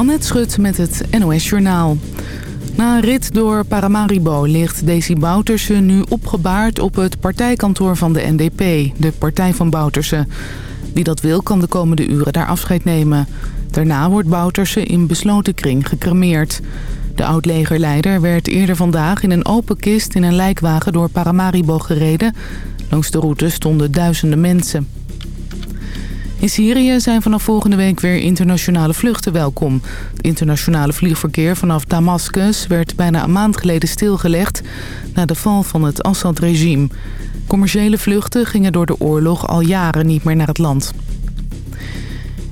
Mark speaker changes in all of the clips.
Speaker 1: Annette Schut met het NOS Journaal. Na een rit door Paramaribo ligt Desi Bouterse nu opgebaard op het partijkantoor van de NDP, de partij van Bouterse. Wie dat wil kan de komende uren daar afscheid nemen. Daarna wordt Bouterse in besloten kring gecremeerd. De oud-legerleider werd eerder vandaag in een open kist in een lijkwagen door Paramaribo gereden. Langs de route stonden duizenden mensen. In Syrië zijn vanaf volgende week weer internationale vluchten welkom. Het internationale vliegverkeer vanaf Damascus werd bijna een maand geleden stilgelegd... na de val van het Assad-regime. Commerciële vluchten gingen door de oorlog al jaren niet meer naar het land.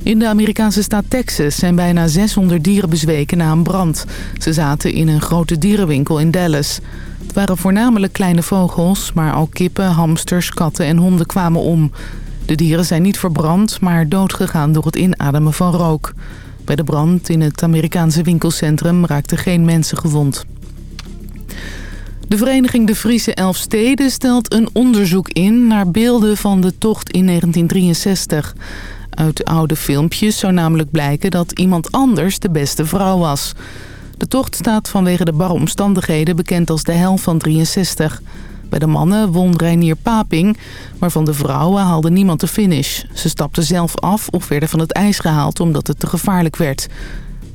Speaker 1: In de Amerikaanse staat Texas zijn bijna 600 dieren bezweken na een brand. Ze zaten in een grote dierenwinkel in Dallas. Het waren voornamelijk kleine vogels, maar ook kippen, hamsters, katten en honden kwamen om... De dieren zijn niet verbrand, maar doodgegaan door het inademen van rook. Bij de brand in het Amerikaanse winkelcentrum raakten geen mensen gewond. De vereniging De Friese Elfsteden stelt een onderzoek in naar beelden van de tocht in 1963. Uit oude filmpjes zou namelijk blijken dat iemand anders de beste vrouw was. De tocht staat vanwege de barre omstandigheden bekend als de hel van 63. Bij de mannen won Reinier Paping, maar van de vrouwen haalde niemand de finish. Ze stapten zelf af of werden van het ijs gehaald omdat het te gevaarlijk werd.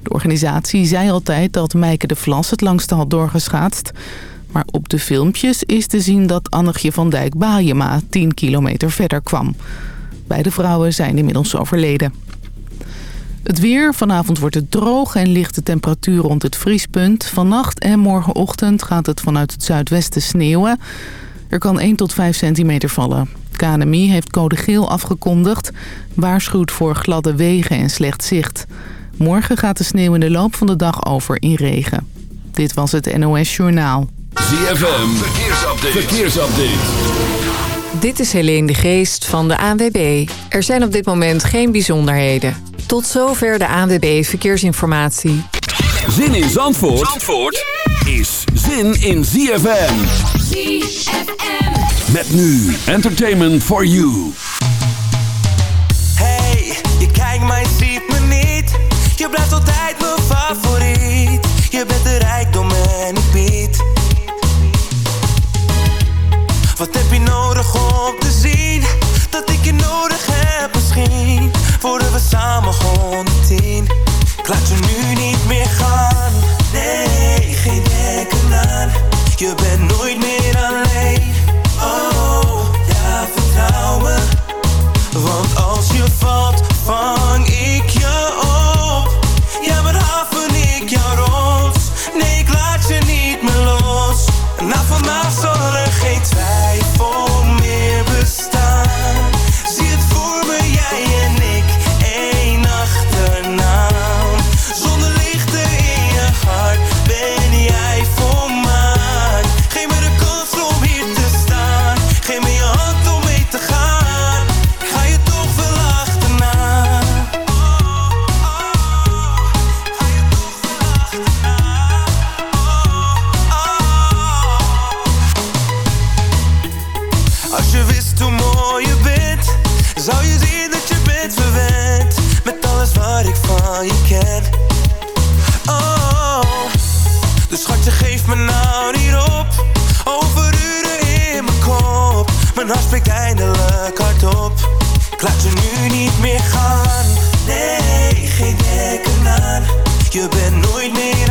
Speaker 1: De organisatie zei altijd dat Meike de Vlas het langste had doorgeschaatst. Maar op de filmpjes is te zien dat Annegje van Dijk-Bajema 10 kilometer verder kwam. Beide vrouwen zijn inmiddels overleden. Het weer. Vanavond wordt het droog en ligt de temperatuur rond het vriespunt. Vannacht en morgenochtend gaat het vanuit het zuidwesten sneeuwen. Er kan 1 tot 5 centimeter vallen. KNMI heeft code geel afgekondigd. Waarschuwt voor gladde wegen en slecht zicht. Morgen gaat de sneeuw in de loop van de dag over in regen. Dit was het NOS Journaal.
Speaker 2: ZFM. Verkeersupdate. Verkeersupdate.
Speaker 3: Dit is Helene de Geest van de ANWB. Er zijn op dit moment geen bijzonderheden. Tot zover de ANWB Verkeersinformatie.
Speaker 2: Zin in Zandvoort, Zandvoort is zin in ZFM.
Speaker 4: ZFM.
Speaker 2: Met nu Entertainment for You.
Speaker 5: Hey, je kijkt je ziet me niet. Je blijft altijd mijn favoriet. Je bent de rijkdom en ik bied. Wat heb je nodig om Worden we samen 110. Ik laat je nu niet meer gaan. Nee, geen denken aan. Je bent nooit meer alleen. Oh, ja, vertrouw me. Want als je valt, vang je ken. Oh, dus schatje, geef me nou niet op. Over uren in mijn kop, mijn hart spreekt eindelijk hardop. Ik laat je nu niet meer gaan. Nee, geen denken aan. Je bent nooit meer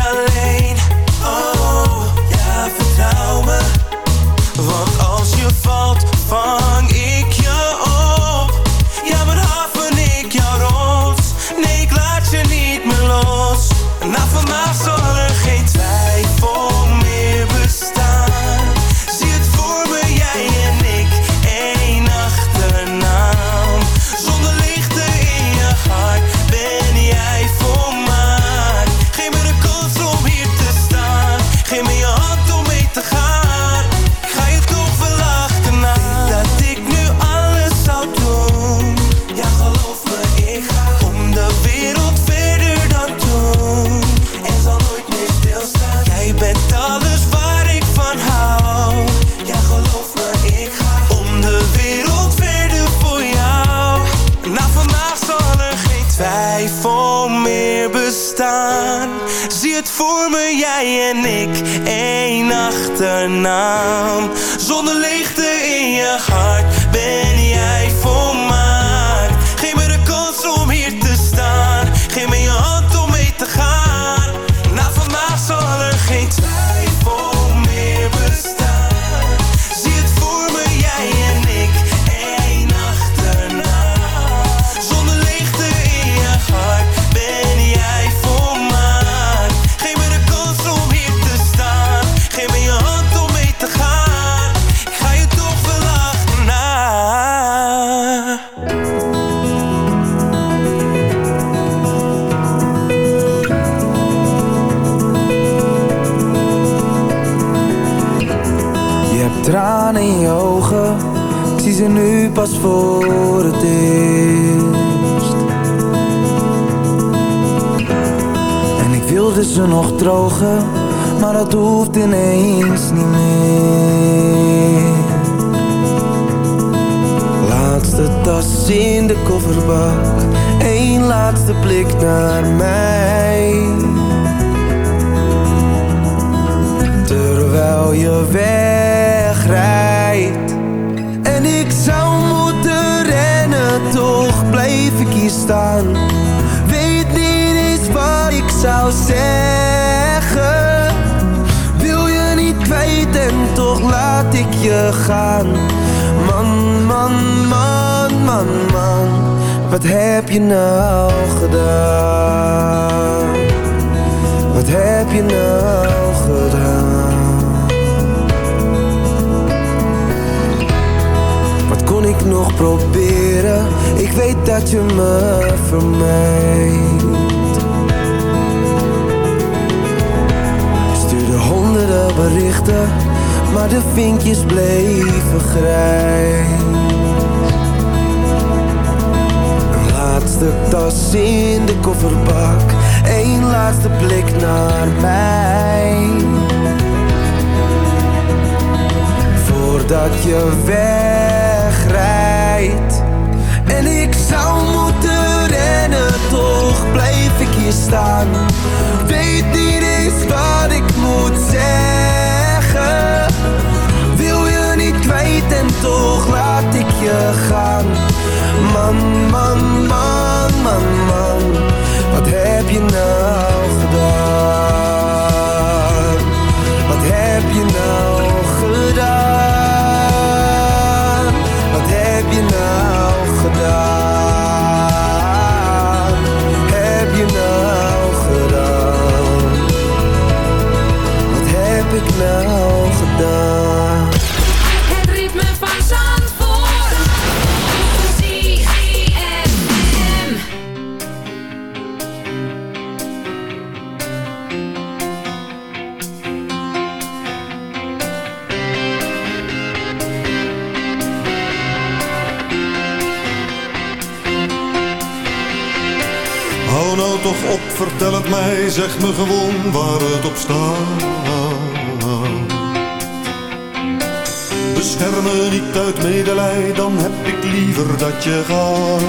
Speaker 5: achternaam.
Speaker 6: Pas voor het eerst. En ik wilde ze nog drogen, maar dat hoeft ineens niet meer. Laatste tas in de kofferbak, één laatste blik naar mij. Terwijl je wegrijdt Weet niet eens wat ik zou zeggen Wil je niet kwijt en toch laat ik je gaan Man, man, man, man, man Wat heb je nou gedaan? Wat heb je nou gedaan? Wat kon ik nog proberen? Dat je me vermijdt. Stuurde honderden berichten, maar de vinkjes bleven grijs. Laatste tas in de kofferbak, één laatste blik naar mij. Voordat je wegrijdt En ik zou moeten rennen, toch blijf ik hier staan. Weet niet eens wat ik moet zeggen. Wil je niet kwijt en toch laat ik je gaan. Man, man, man, man, man Wat heb je nou
Speaker 7: mij, zeg me gewoon waar het op staat. Bescherm me niet uit medelij, dan heb ik liever dat je gaat.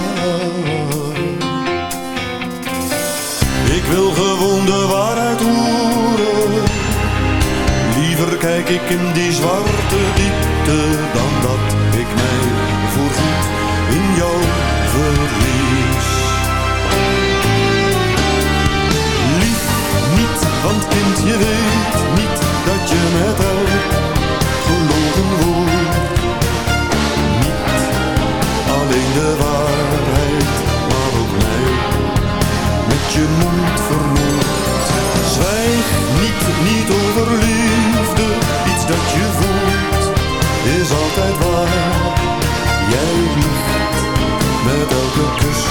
Speaker 7: Ik wil gewoon de waarheid horen. Liever kijk ik in die zwarte diepte dan dat je weet niet dat je met elk gelogen wordt. Niet alleen de waarheid, maar ook mij met je mond vermoord. Zwijg niet, niet over liefde, iets dat je voelt, is altijd waar. Jij liegt met elke kus,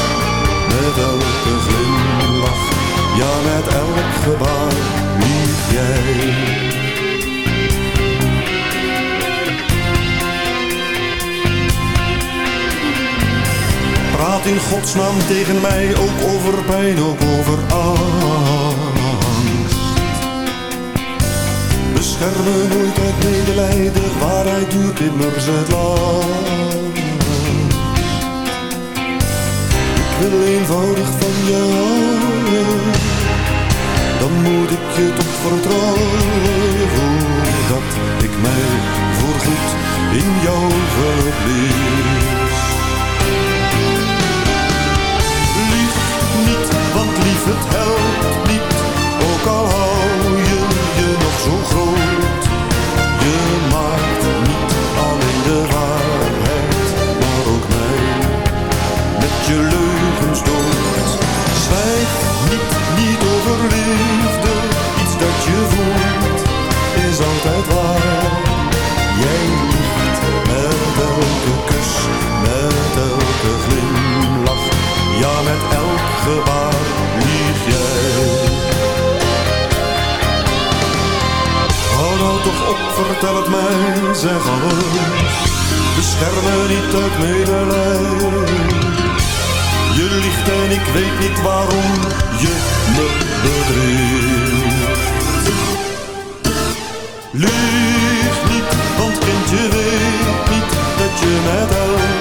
Speaker 7: met elke glimlach, ja met elk gebaar Praat in godsnaam tegen mij ook over pijn, ook over angst. Bescherm me nooit uit medelijden, waarheid duurt immers het lang. Ik wil eenvoudig van jou moet ik je toch vertrouwen dat ik mij voorgoed in jou verlies. Lief niet, want lief het helpt niet, ook al waar jij? Hou nou toch op, vertel het mij, zeg alles. Bescherm me niet uit medelijden. Je liegt en ik weet niet waarom je me bedriegt. Lief niet, want kindje weet niet dat je met
Speaker 8: elkaar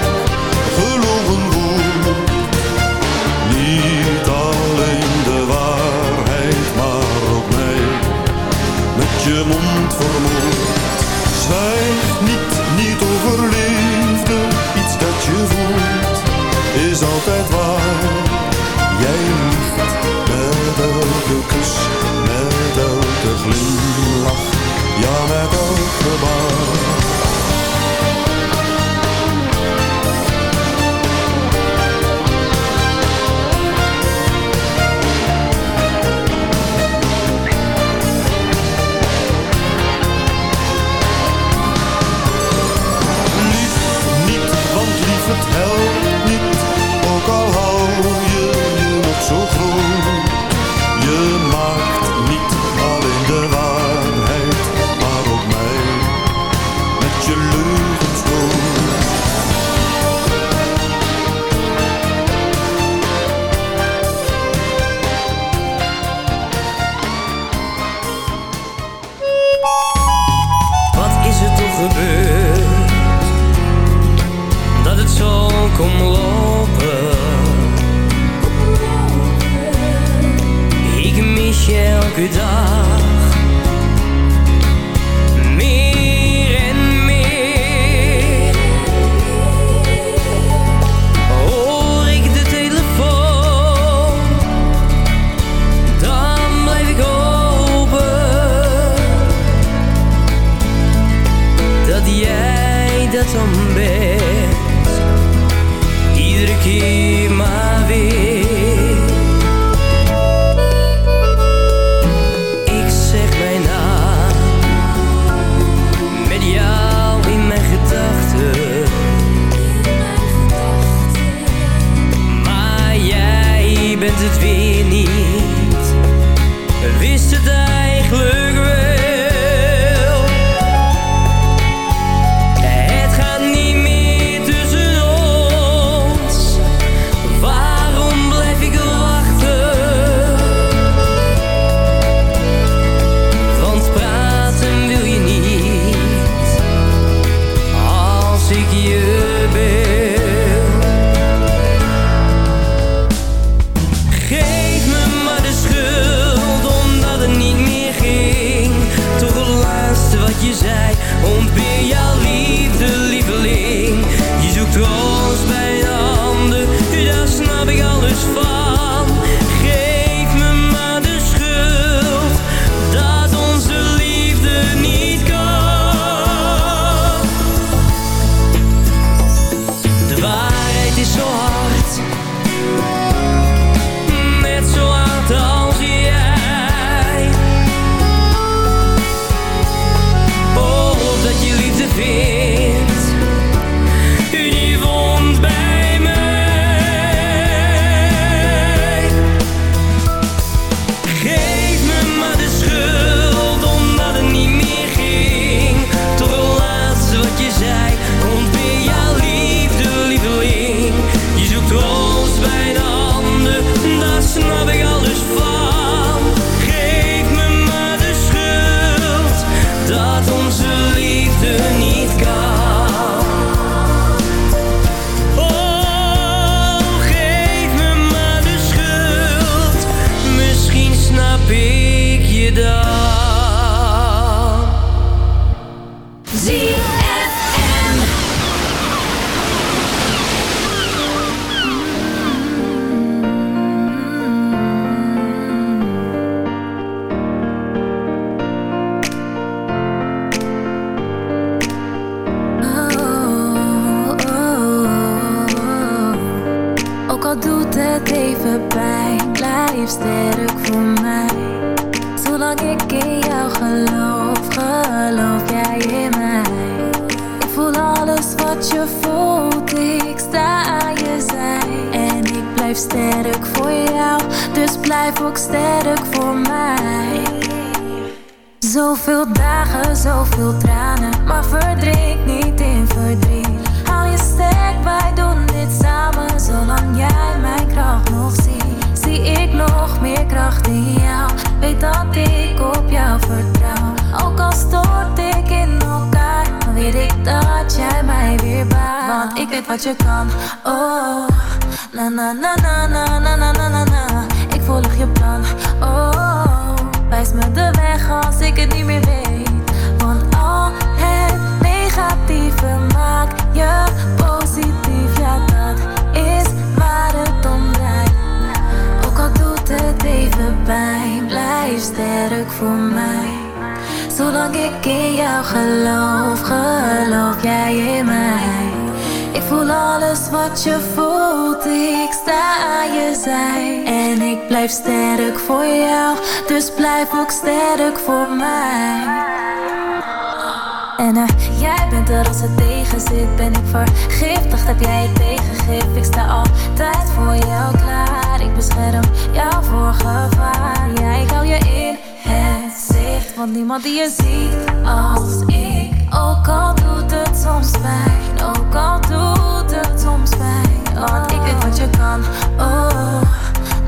Speaker 8: er als het tegen zit, ben ik vergiftigd, heb jij het tegengif. Ik sta altijd voor jou klaar, ik bescherm jou voor gevaar. Ja, ik hou je in het zicht, want niemand die je ziet als ik. Ook al doet het soms pijn, ook al doet het soms pijn. Want ik weet wat je kan, oh.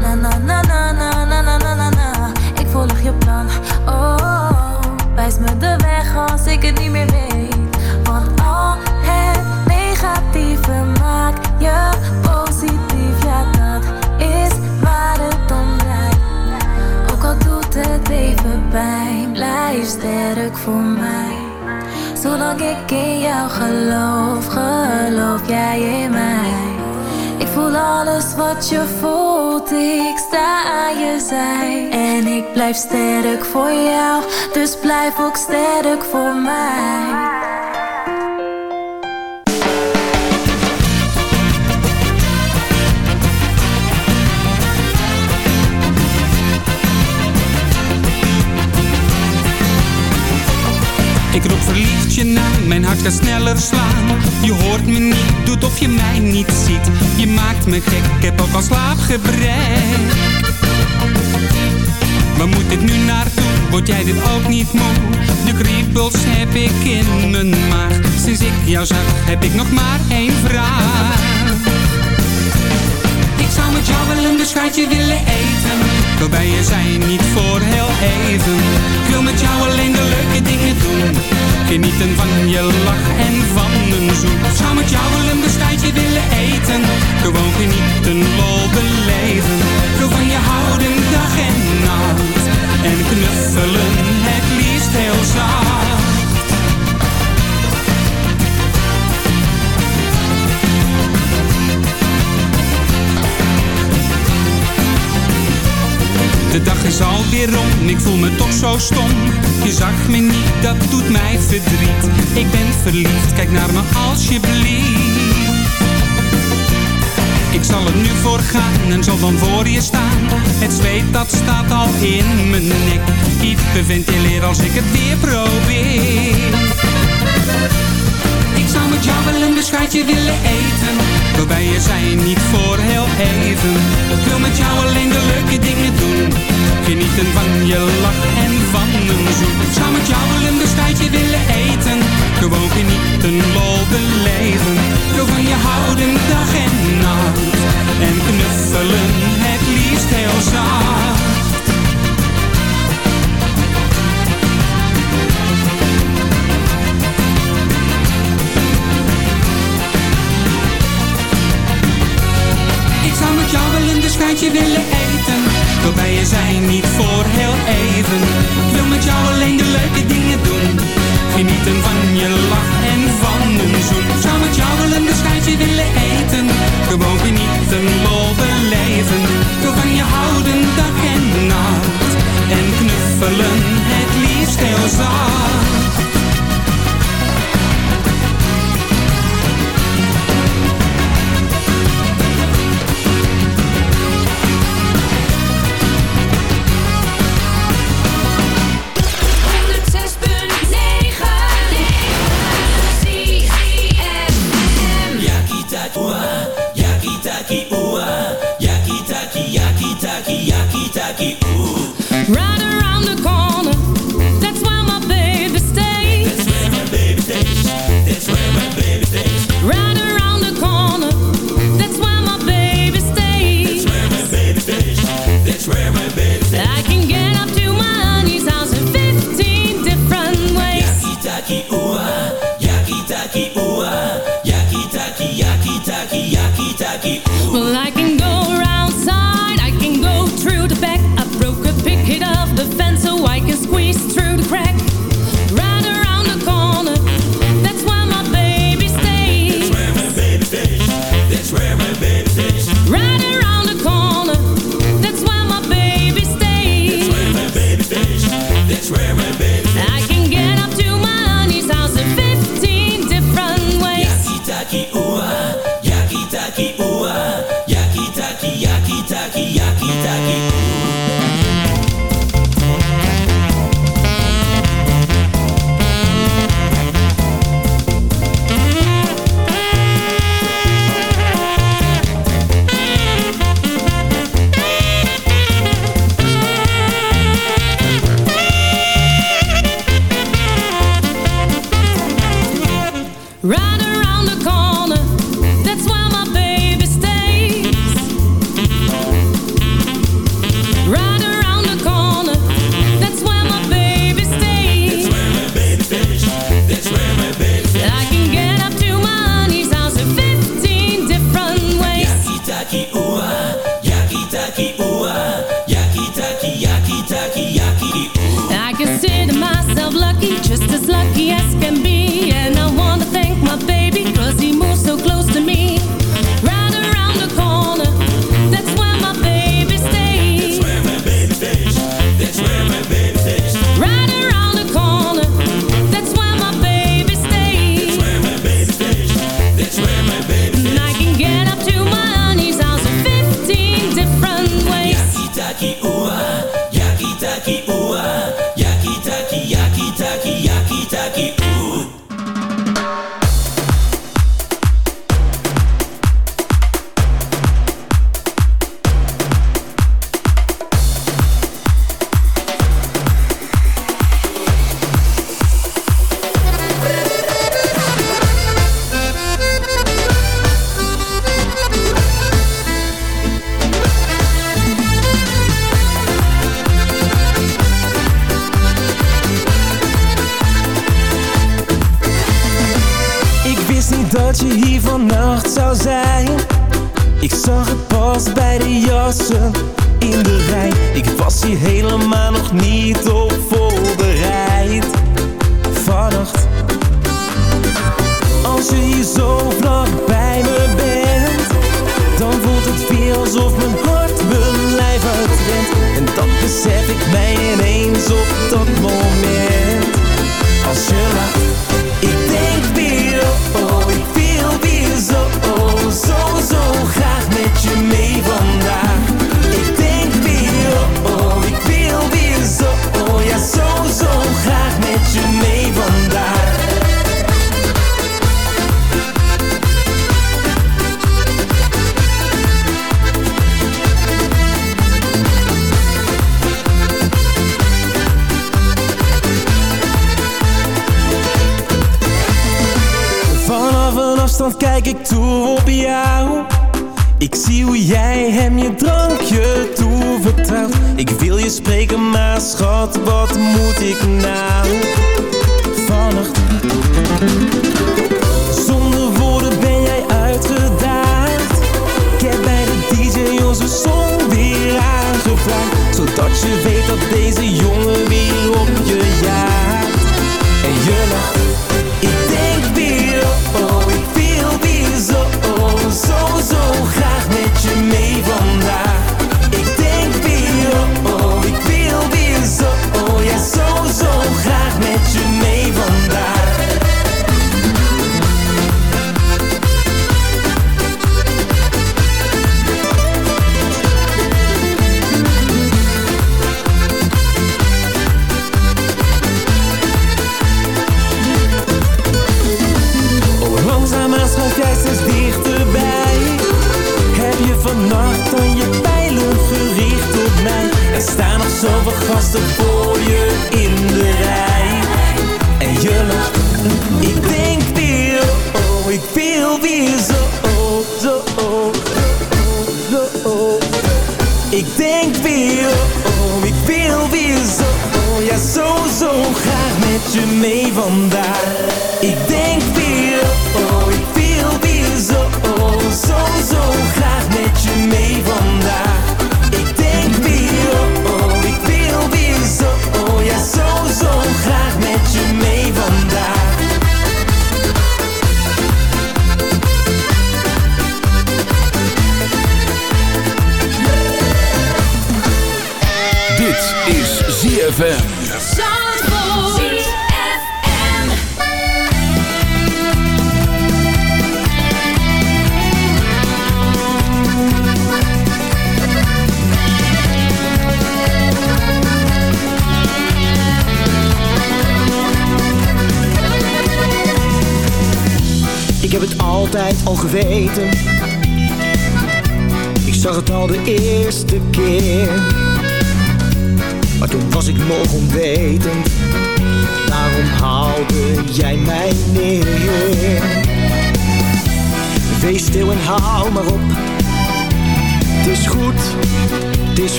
Speaker 8: Na na na na na na na na na na. Ik volg je plan, oh. Wijs me de weg als ik het niet meer weet. Negatieve maakt je positief. Ja, dat is waar het om draait. Ook al doet het even pijn, blijf sterk voor mij. Zolang ik in jou geloof, geloof jij in mij. Ik voel alles wat je voelt, ik sta aan je zij. En ik blijf sterk voor jou, dus blijf ook sterk voor mij.
Speaker 9: Mijn hart gaat sneller slaan. Je hoort me niet, doet of je mij niet ziet. Je maakt me gek, ik heb ook al slaapgebrek. Waar moet ik nu naartoe? Word jij dit ook niet moe? De kriebels heb ik in mijn maag. Sinds ik jou zag, heb ik nog maar één vraag. Ik zou met jou wel een beschuitje willen eten Waarbij je zijn, niet voor heel even. Ik wil met jou alleen de leuke dingen doen. Genieten van je lach en van een zoen. Zou met jou wel een beschuitje willen eten. Gewoon genieten, lol beleven. Wil van je houden is alweer rond, ik voel me toch zo stom. Je zag me niet, dat doet mij verdriet. Ik ben verliefd, kijk naar me alsjeblieft. Ik zal er nu voor gaan en zal dan voor je staan. Het zweet dat staat al in mijn nek. Hyperventileer als ik het weer probeer. Ik zou met jou wel een beschuitje willen eten Waarbij je zijn niet voor heel even. Ik wil met jou alleen de leuke dingen doen. Genieten van je lach en van een zoen zou met jou een beschuitje willen eten. Gewoon genieten, lol beleven. Ik van je houden dag en nacht. En knuffelen het liefst heel zacht een beschuitje willen eten. Waarbij je zijn niet voor heel even. Ik wil met jou alleen de leuke dingen doen. Genieten van je lach en van een zoen. Ik zou met jou wel een beschuitje willen eten. Gewoon genieten, lol beleven Ik wil van je houden dag en nacht. En knuffelen het liefst heel zacht
Speaker 5: kijk ik toe op jou. Ik zie hoe jij hem je drankje toevertrouwt. Ik wil je spreken, maar schat, wat moet ik nou? Vannacht. Zonder woorden ben jij uitgedaagd. Ik heb bij de DJ onze song weer aangevraagd. Zodat je weet dat deze jongen weer op je jaagt. En je lacht. zoveel gasten voor je in de rij. En je lacht, ik denk weer, oh, ik wil weer zo, oh, zo, oh, zo, oh. oh. Ik denk weer, oh, ik viel weer zo, oh, ja, zo, zo graag met je mee vandaag. Ik denk weer, oh, ik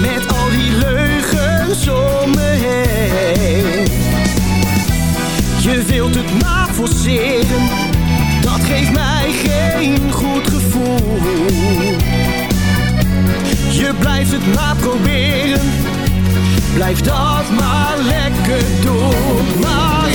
Speaker 10: Met al die leugens om me heen. Je wilt het maar forceren Dat geeft mij geen goed gevoel. Je blijft het maar proberen Blijf dat maar lekker doen. Maar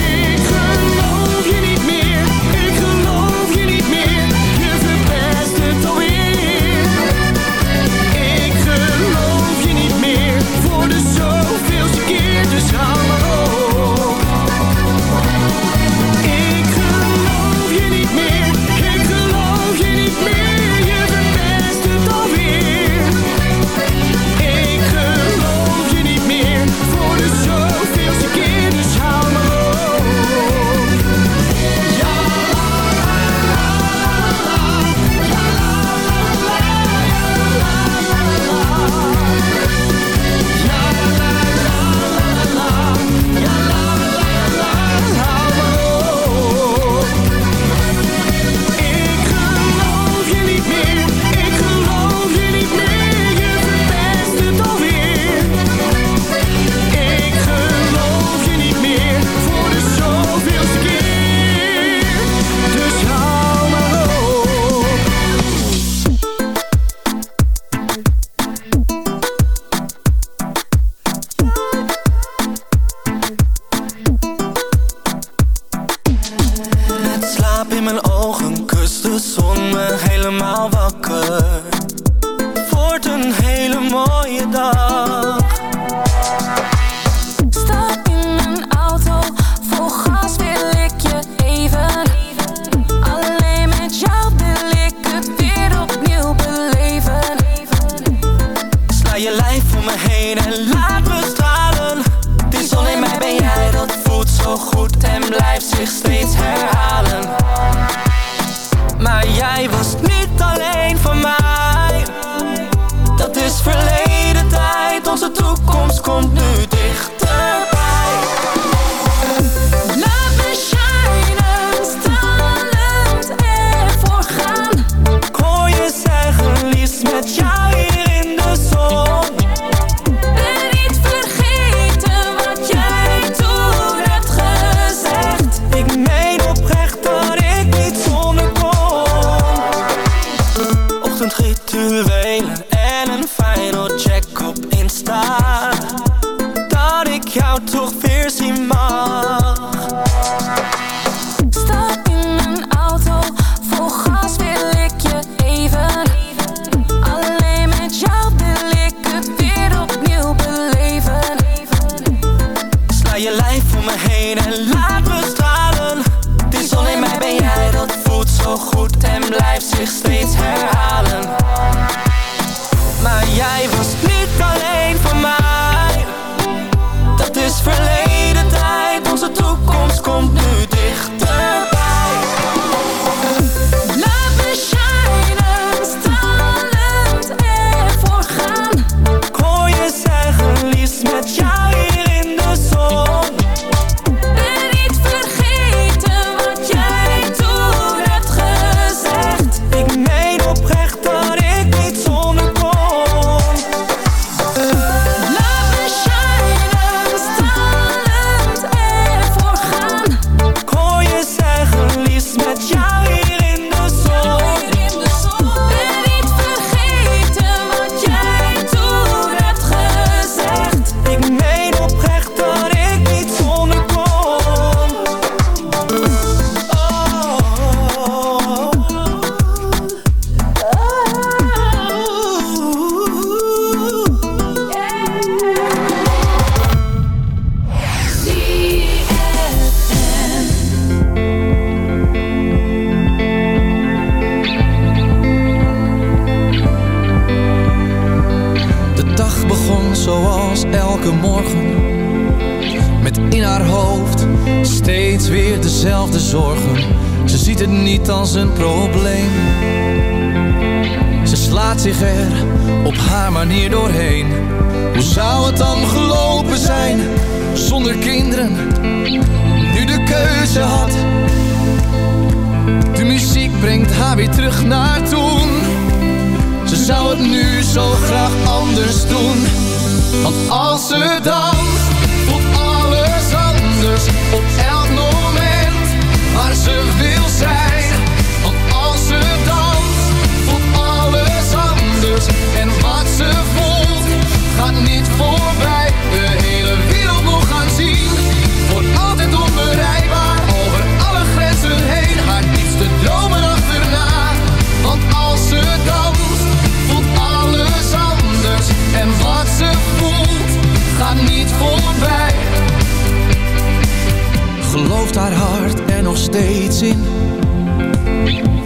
Speaker 5: steeds in.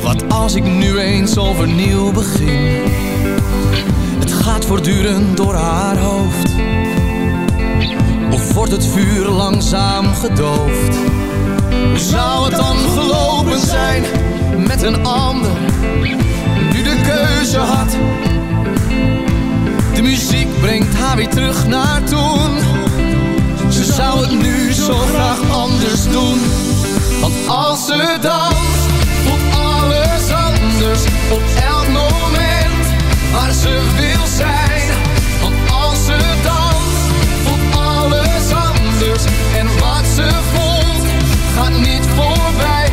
Speaker 11: Wat
Speaker 12: als ik nu eens overnieuw begin? Het gaat voortdurend door haar hoofd. Of wordt het vuur langzaam gedoofd? Hoe zou het dan gelopen zijn met een ander Nu de keuze had? De muziek brengt haar weer terug naar toen. Ze zou het nu zo graag anders doen. Want als ze danst, voelt alles anders op elk moment waar ze wil zijn. Want als ze danst, voelt alles anders en wat ze voelt gaat niet voorbij.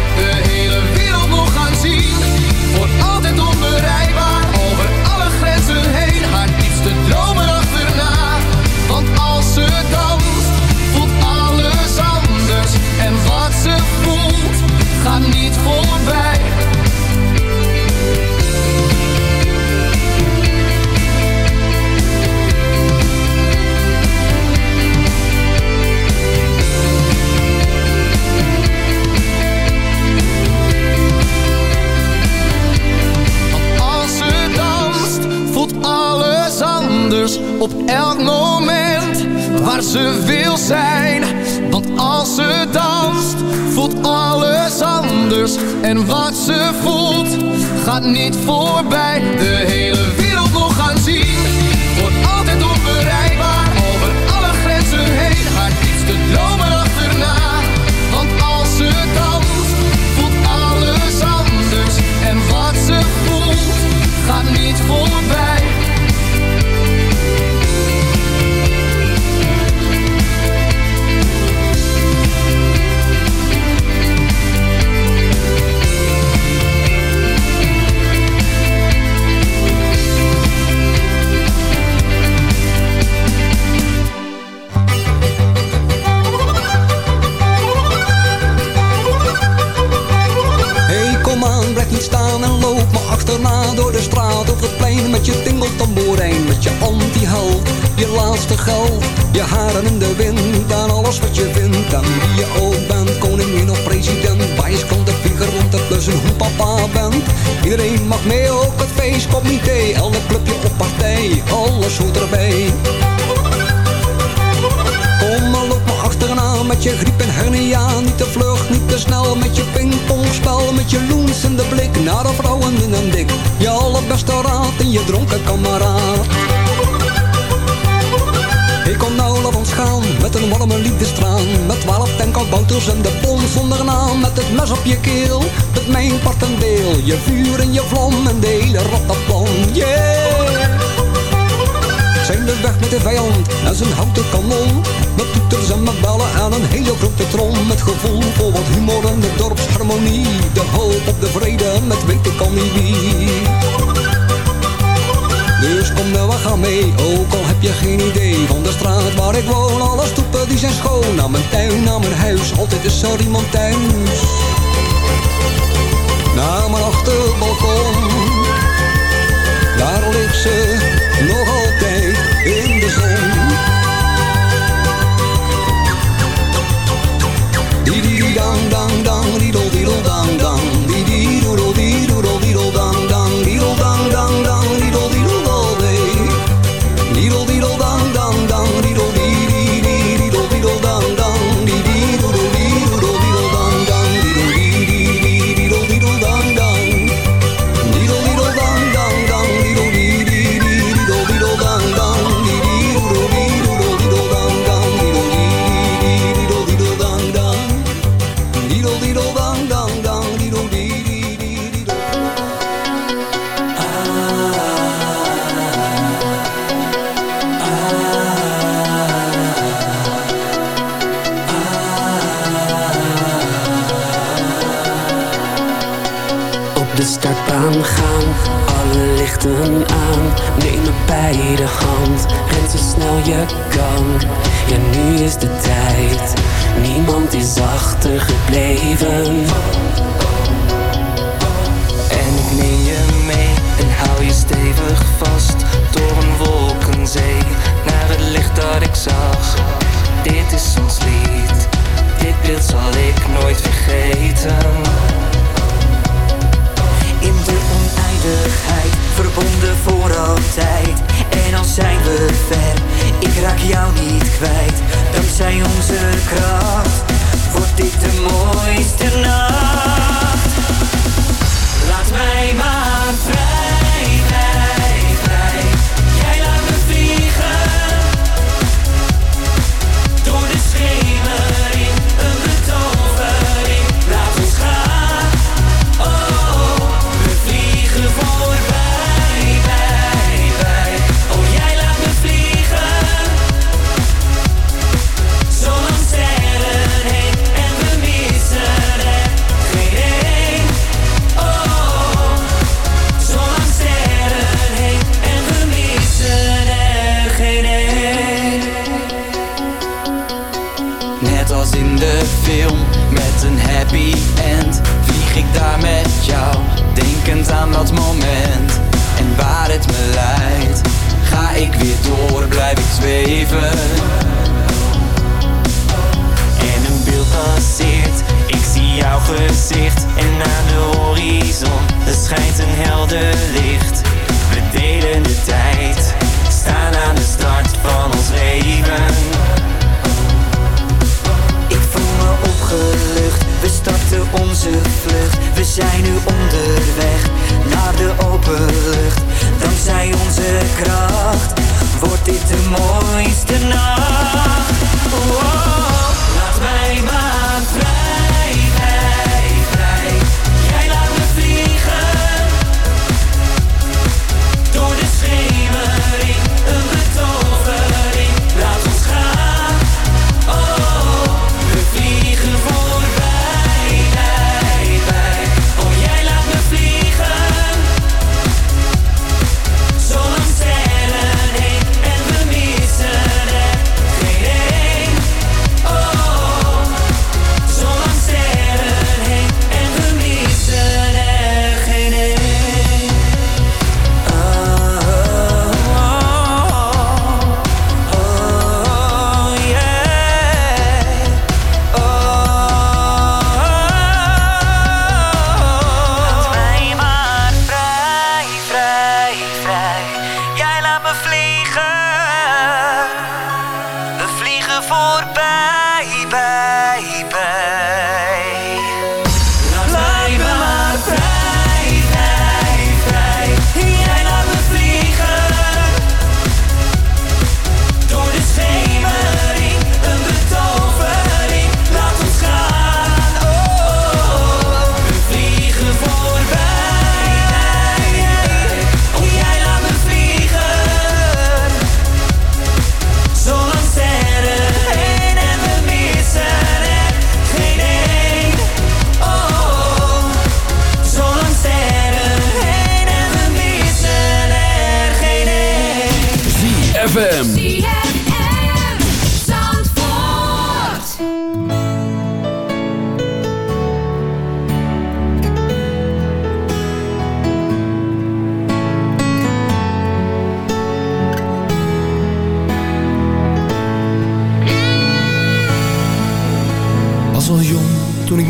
Speaker 12: op elk moment waar ze wil zijn. Want als ze danst, voelt alles anders. En wat ze voelt, gaat niet voorbij. De hele wereld nog gaan zien, wordt altijd onbereikbaar. Over alle grenzen heen, haar iets te dromen achterna. Want als ze danst, voelt alles anders. En wat ze voelt, gaat niet voorbij.
Speaker 13: sorrimontello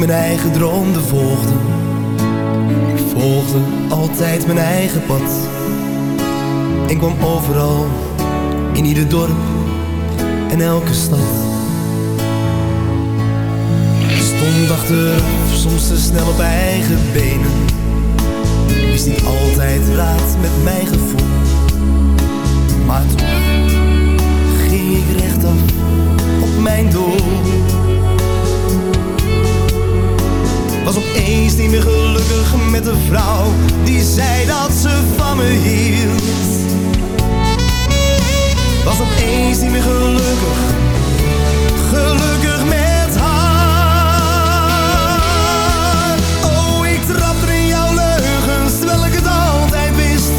Speaker 13: mijn eigen droomde volgde. Ik volgde altijd mijn eigen pad. En kwam overal, in ieder dorp en elke stad. Ik stond achteraf, soms te snel op eigen benen. Wist niet altijd raad met mijn gevoel. Maar toch ging ik rechtop op mijn doel. Was opeens niet meer gelukkig met de vrouw Die zei dat ze
Speaker 10: van me hield. Was opeens niet meer gelukkig Gelukkig met haar. Oh, ik trapte
Speaker 14: in jouw leugens Terwijl ik het altijd wist.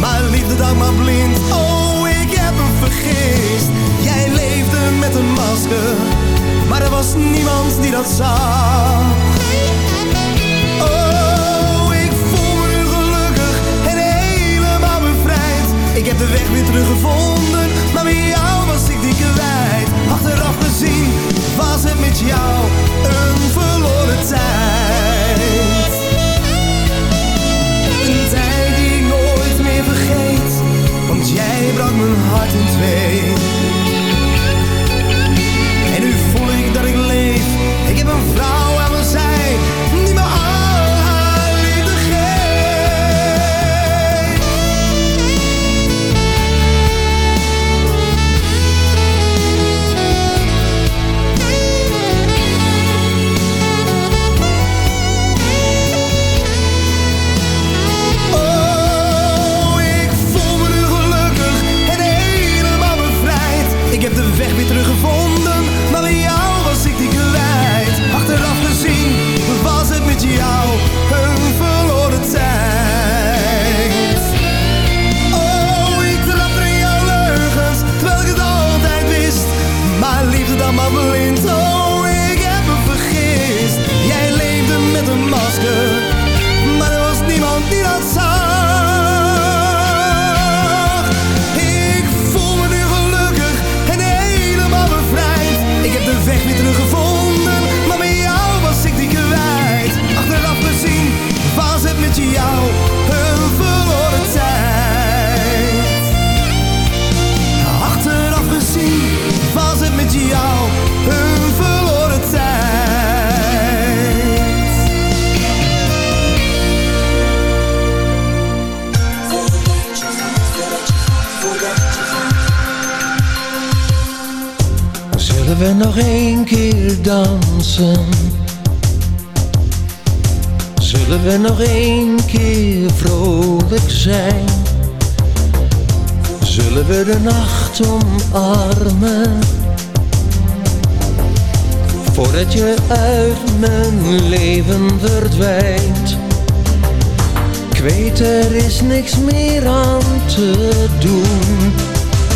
Speaker 14: Maar liefde dan blind. Oh, ik heb hem vergist. Jij
Speaker 10: leefde met een masker Maar er was niemand die dat zag. weg weer
Speaker 14: teruggevonden. Maar bij
Speaker 15: jou
Speaker 16: was ik die kwijt. Achteraf gezien was het met jou een verloren tijd. Een tijd die ik nooit meer vergeet Want jij brak mijn hart in
Speaker 6: twee. mumbling Zullen we nog één keer vrolijk zijn? Zullen we de nacht omarmen? Voordat je uit mijn leven verdwijnt Ik weet er is niks meer aan te doen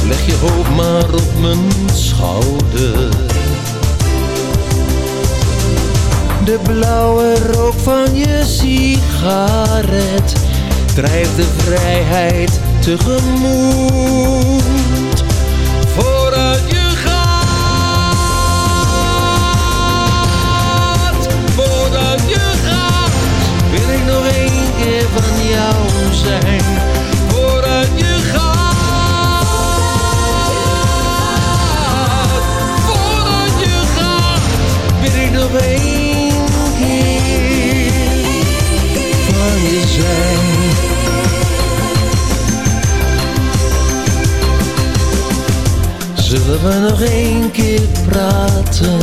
Speaker 6: Leg je hoofd maar op mijn schouder De blauwe rook van je sigaret Drijft de vrijheid tegemoet. Vooruit je gaat Vooruit je gaat. Wil ik nog één keer van jou zijn? Vooruit je gaat Vooruit je gaat. Wil ik nog één Zullen we nog één keer praten?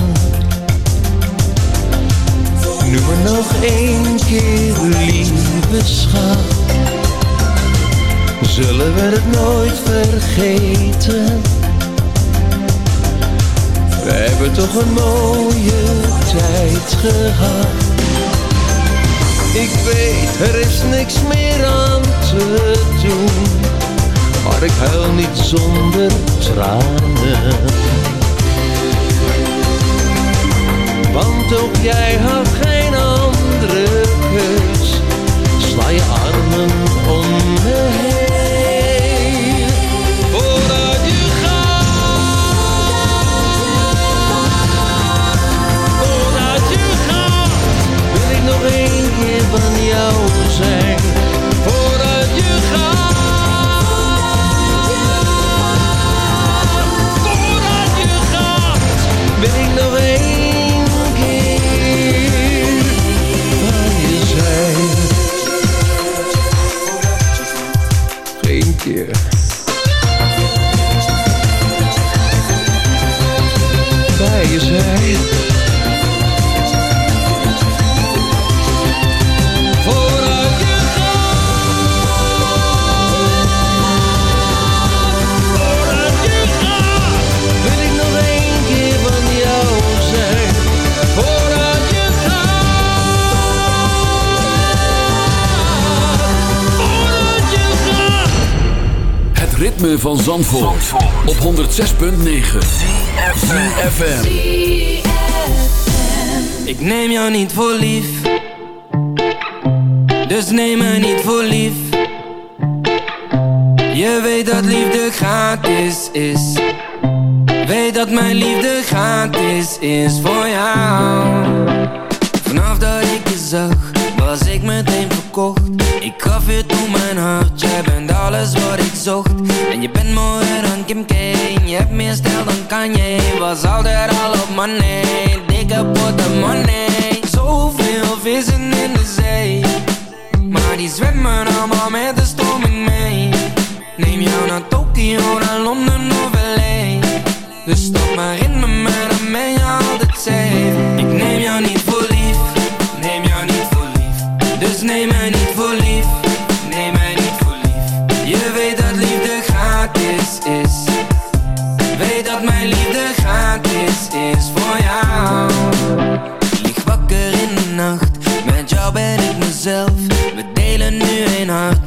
Speaker 6: Nu maar nog één keer, lieve schat. Zullen we het nooit vergeten? We hebben toch een mooie tijd gehad. Ik weet, er is niks meer aan te doen. Maar ik huil niet zonder tranen. Want ook jij had geen andere keus. Sla je armen om me heen
Speaker 2: ritme van Zandvoort, op 106.9 ZFM
Speaker 17: Ik neem jou niet voor lief. Dus neem me niet voor lief. Je weet dat liefde gratis is. Weet dat mijn liefde gratis is voor jou. Vanaf dat ik je zag Was ik meteen verkocht. Ik gaf je toen mijn hart Jij bent alles wat ik zocht. En je bent mooier dan Kim K Je hebt meer stijl dan Kanye. Was altijd al op money Dikke money Zoveel vissen in de zee Maar die zwemmen allemaal met de stroming mee. Neem jou naar Tokio, naar Londen of L.A. Dus me, maar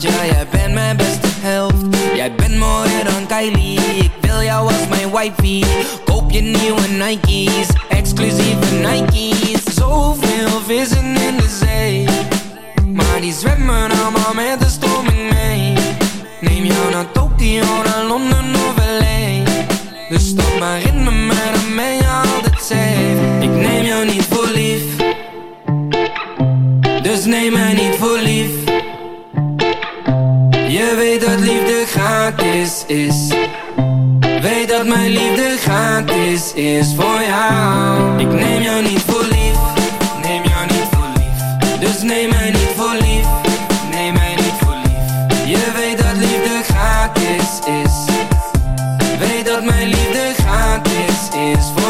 Speaker 17: Ja, jij bent mijn beste helft. Jij bent mooier dan Kylie. Ik wil jou als mijn wifey. Koop je nieuwe Nike's Exclusieve Nike's. Zoveel vissen in de zee. Maar die zwemmen allemaal met de stroming mee. Neem jou naar Tokio, naar Londen of L.A. Dus stap maar in me, maar dan ben je altijd safe. Ik neem jou niet voor lief. Dus neem mij niet voor lief Je weet dat liefde gratis is. Weet dat mijn liefde gratis is voor jou. Ik neem jou niet voor lief Neem jou niet voor lief. Dus neem mij niet voor lief Neem mij niet voor lief. Je weet dat liefde gratis is. Weet dat mijn liefde gratis is voor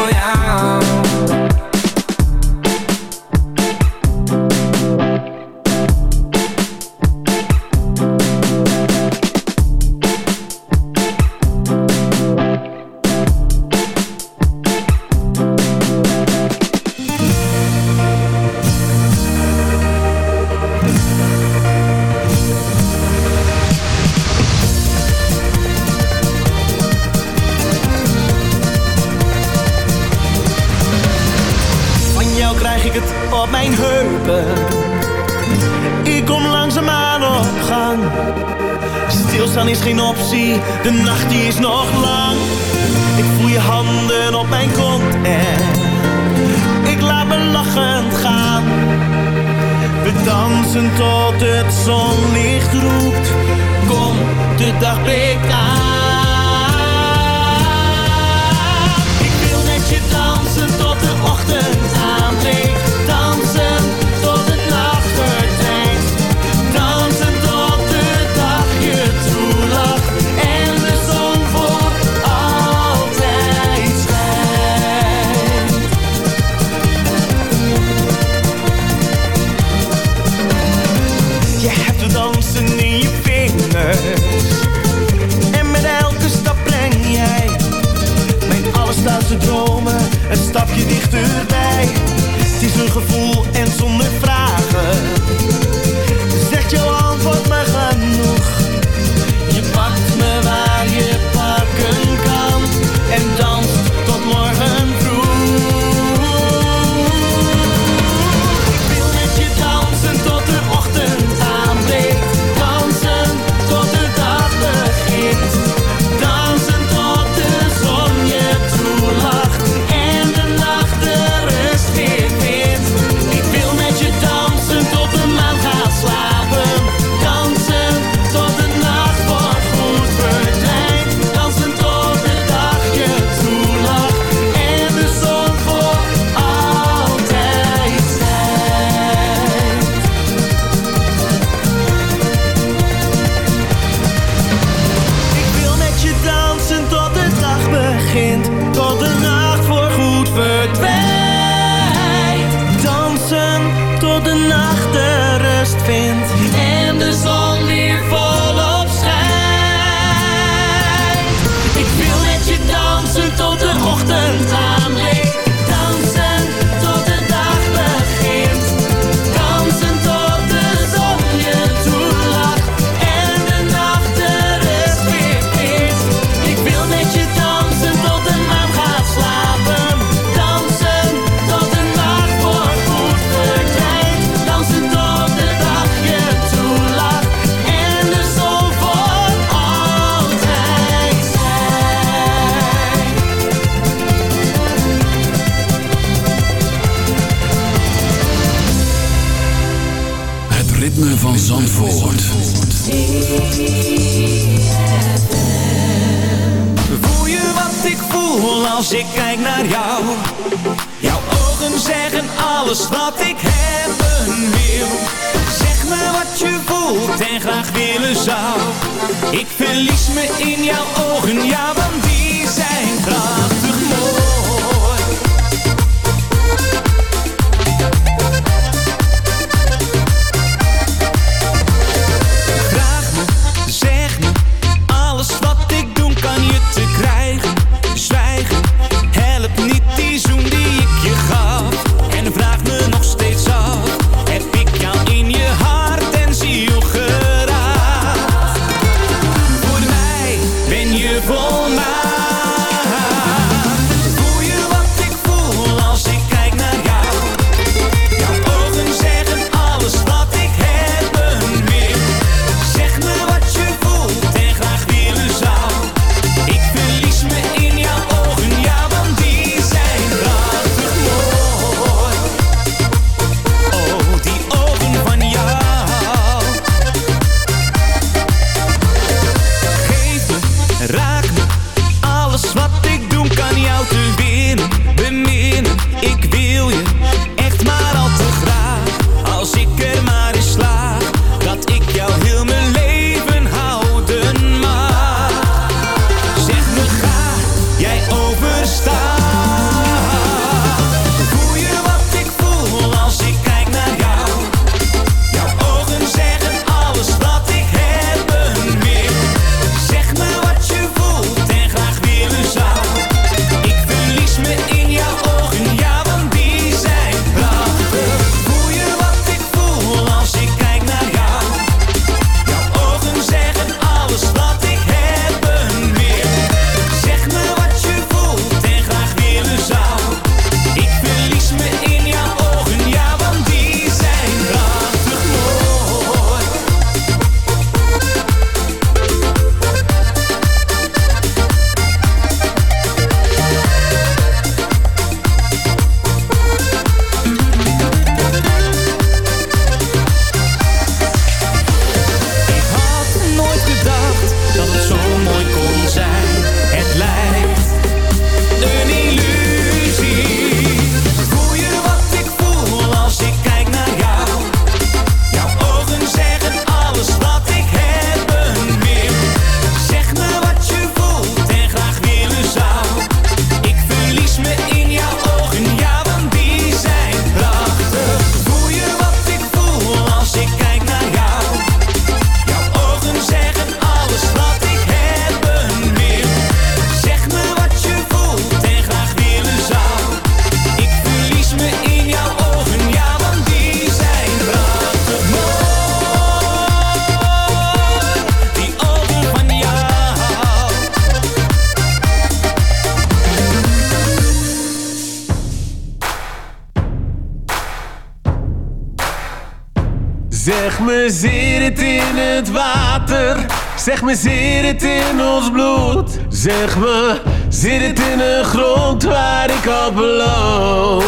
Speaker 6: me, zit het in het water? Zeg me, zit het in ons bloed? Zeg me, zit het in de grond waar ik op loop?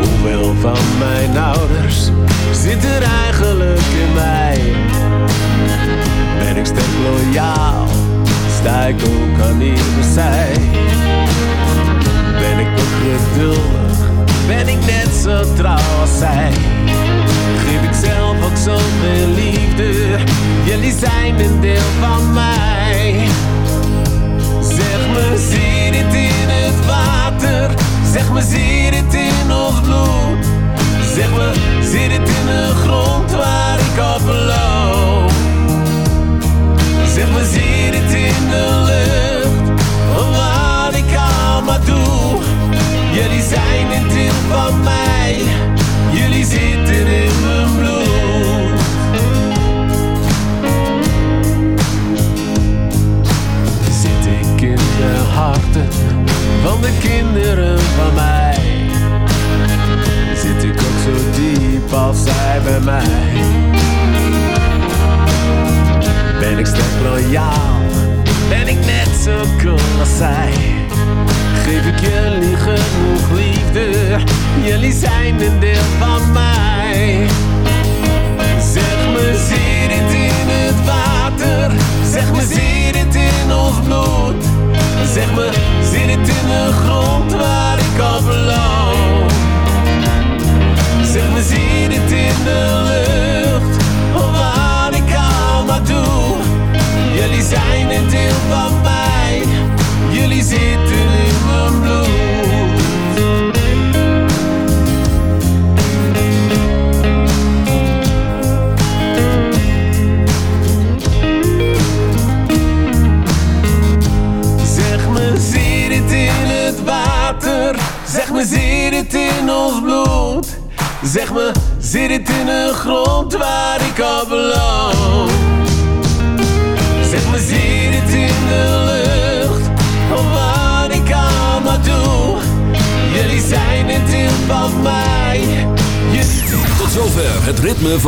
Speaker 6: Hoeveel van mijn ouders zit er eigenlijk in mij? Ben ik sterk loyaal? Sta ik ook aan iedere zij? Ben ik nog geduldig? Ben ik net zo trouw als zij? Zelf ook zoveel liefde? Jullie zijn een deel van mij. Zeg me, zie het in het water? Zeg me, zie het in ons bloed? Zeg me, zit het in de grond waar ik op loop? Zeg me, zit het in de